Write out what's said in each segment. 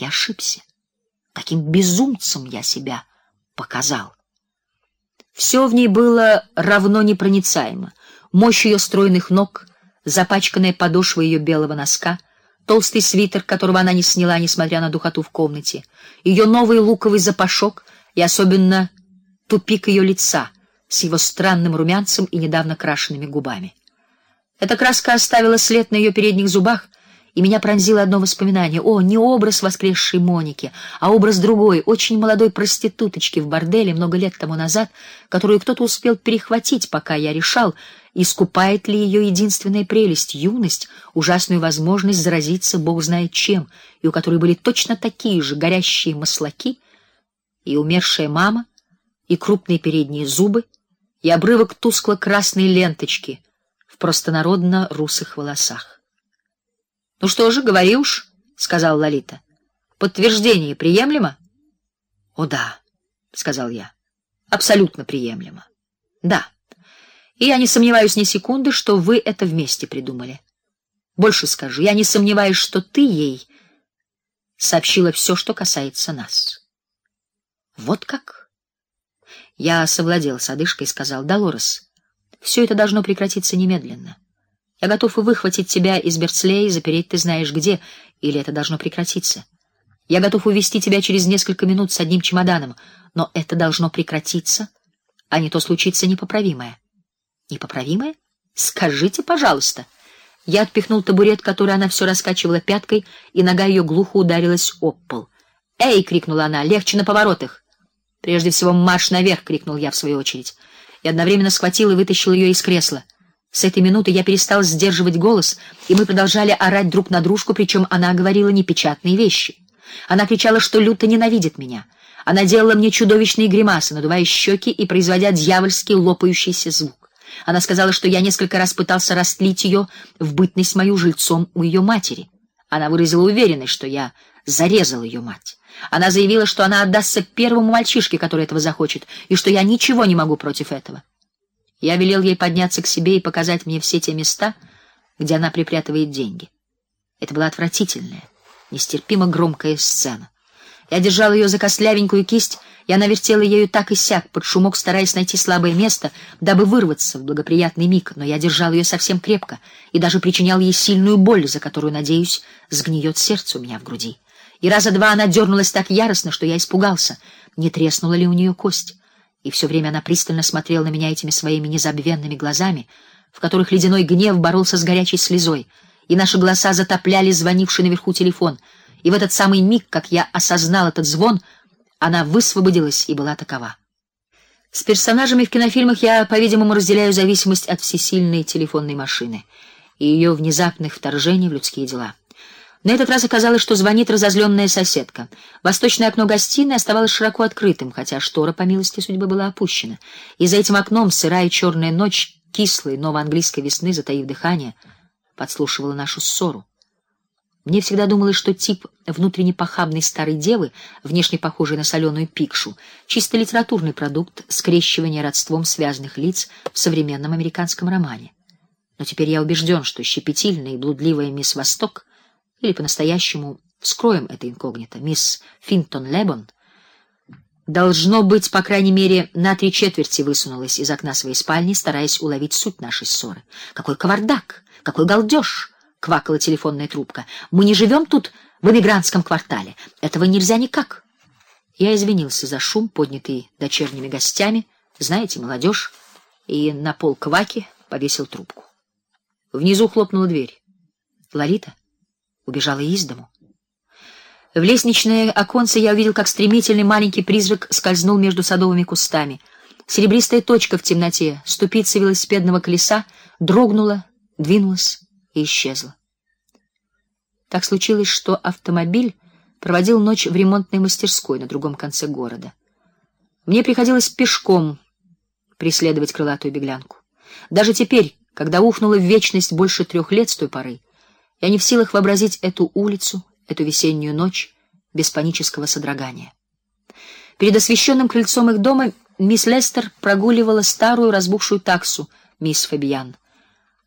я ошибся. Каким безумцем я себя показал. Все в ней было равно непроницаемо. Мощь ее стройных ног, запачканная подошва ее белого носка, толстый свитер, которого она не сняла, несмотря на духоту в комнате, ее новый луковый запашок и особенно тупик ее лица с его странным румянцем и недавно крашенными губами. Эта краска оставила след на ее передних зубах, и меня пронзило одно воспоминание. О, не образ воскресшей Моники, а образ другой, очень молодой проституточки в борделе много лет тому назад, которую кто-то успел перехватить, пока я решал, искупает ли ее единственная прелесть юность, ужасную возможность заразиться бог знает чем, и у которой были точно такие же горящие маслаки, и умершая мама, и крупные передние зубы, и обрывок тускло-красной ленточки в простонародно русых волосах. Ну что же, говори уж, сказал Лолита. Подтверждение приемлемо? О да, сказал я. Абсолютно приемлемо. Да. И я не сомневаюсь ни секунды, что вы это вместе придумали. Больше скажу, я не сомневаюсь, что ты ей сообщила все, что касается нас. Вот как? Я совладел с одышкой и сказал: "Долорес, все это должно прекратиться немедленно. Я готов выхватить тебя из Берцлея и запереть ты знаешь где, или это должно прекратиться. Я готов увести тебя через несколько минут с одним чемоданом, но это должно прекратиться, а не то случится непоправимое. Непоправимое? Скажите, пожалуйста. Я отпихнул табурет, который она все раскачивала пяткой, и нога ее глухо ударилась об пол. "Эй!" крикнула она. "Легче на поворотах". "Прежде всего марш наверх", крикнул я в свою очередь. И одновременно схватил и вытащил ее из кресла. С этой минуты я перестал сдерживать голос, и мы продолжали орать друг на дружку, причем она говорила непечатные вещи. Она кричала, что люто ненавидит меня. Она делала мне чудовищные гримасы, надувая щеки и производя дьявольский лопающийся звук. Она сказала, что я несколько раз пытался растлить ее в бытность мою жильцом у ее матери. Она выразила уверенность, что я зарезал ее мать. Она заявила, что она отдастся первому мальчишке, который этого захочет, и что я ничего не могу против этого. Я велел ей подняться к себе и показать мне все те места, где она припрятывает деньги. Это была отвратительная, нестерпимо громкая сцена. Я держал ее за костлявенькую кисть, и она вертела ею так и сяк под шумок, стараясь найти слабое место, дабы вырваться в благоприятный миг, но я держал ее совсем крепко и даже причинял ей сильную боль, за которую, надеюсь, сгниет сердце у меня в груди. И раза два она дернулась так яростно, что я испугался, не треснула ли у нее кость и все время она пристально смотрела на меня этими своими незабвенными глазами, в которых ледяной гнев боролся с горячей слезой, и наши голоса затопляли звонивший наверху телефон. И в этот самый миг, как я осознал этот звон, она высвободилась и была такова. С персонажами в кинофильмах я, по-видимому, разделяю зависимость от всесильной телефонной машины и ее внезапных вторжений в людские дела. На этот раз оказалось, что звонит разозленная соседка. Восточное окно гостиной оставалось широко открытым, хотя штора по милости судьбы была опущена. И за этим окном сырая черная ночь кислой новоанглийской весны, затаив дыхание, подслушивала нашу ссору. Мне всегда думалось, что тип внутренне похабной старой девы, внешне похожей на соленую пикшу, чисто литературный продукт скрещивания родством связанных лиц в современном американском романе. Но теперь я убежден, что щепетильная и блудливая мисс Восток или по-настоящему вскроем это инкогнито, мисс Финтон Лебон должно быть, по крайней мере, на три четверти высунулась из окна своей спальни, стараясь уловить суть нашей ссоры. Какой кавардак, какой галдеж! квакала телефонная трубка. Мы не живем тут в эмигрантском квартале. Этого нельзя никак. Я извинился за шум, поднятый дочерними гостями, знаете, молодежь, и на пол кваки повесил трубку. Внизу хлопнула дверь. Ларита убежала из дому. В лестничное оконце я увидел, как стремительный маленький призрак скользнул между садовыми кустами. Серебристая точка в темноте, ступица велосипедного колеса дрогнула, двинулась и исчезла. Так случилось, что автомобиль проводил ночь в ремонтной мастерской на другом конце города. Мне приходилось пешком преследовать крылатую беглянку. Даже теперь, когда ухнуло в вечность больше трех лет с той поры, я не в силах вообразить эту улицу, эту весеннюю ночь без панического содрогания. Перед освещенным крыльцом их дома мисс Лестер прогуливала старую разбухшую таксу мисс Фабиан.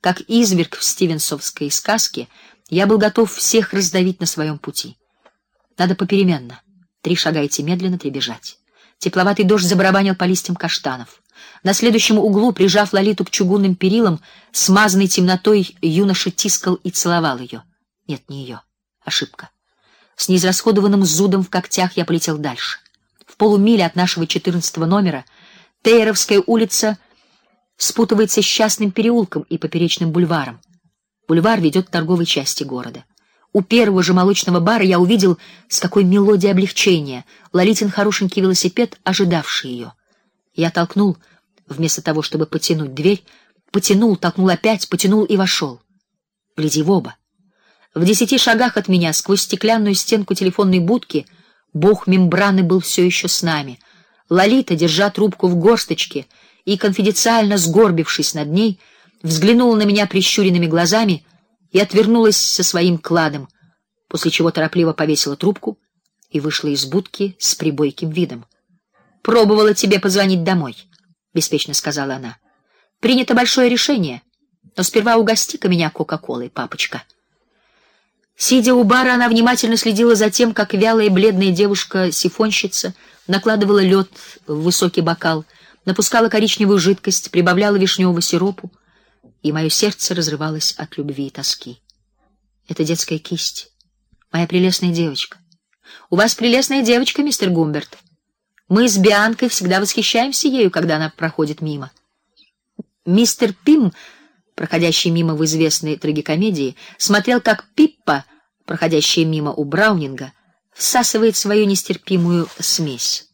Как изверг в стивенсовской сказке, я был готов всех раздавить на своем пути. Надо попеременно. Три шага идти медленно, три бежать. Тепловатый дождь забарабанил по листьям каштанов. На следующем углу, прижав Лолиту к чугунным перилам, смазанной темнотой юноша тискал и целовал ее. Нет, не ее. Ошибка. С неизрасходованным зудом в когтях я полетел дальше. В полумиле от нашего четырнадцатого номера Тейеровская улица спутывается с частным переулком и поперечным бульваром. Бульвар ведет к торговой части города. У первого же молочного бара я увидел, с какой мелодией облегчения Лолитин хорошенький велосипед, ожидавший ее. Я толкнул, вместо того, чтобы потянуть дверь, потянул, толкнул опять, потянул и вошел. Гляди в оба. В десяти шагах от меня, сквозь стеклянную стенку телефонной будки, бог мембраны был все еще с нами. Лолита, держа трубку в горсточке и конфиденциально сгорбившись над ней, взглянула на меня прищуренными глазами и отвернулась со своим кладом, после чего торопливо повесила трубку и вышла из будки с прибойким видом. Пробовала тебе позвонить домой, беспечно сказала она. Принято большое решение, но сперва угости-ка меня кока-колой, папочка. Сидя у бара, она внимательно следила за тем, как вялая и бледная девушка-сифонщица накладывала лед в высокий бокал, напускала коричневую жидкость, прибавляла вишневого сиропу и мое сердце разрывалось от любви и тоски. Это детская кисть, моя прелестная девочка. У вас прелестная девочка, мистер Гумберт. Мы с Бианкой всегда восхищаемся ею, когда она проходит мимо. Мистер Пим, проходящий мимо в известной трагикомедии, смотрел, как Пиппа, проходящая мимо у Браунинга, всасывает свою нестерпимую смесь.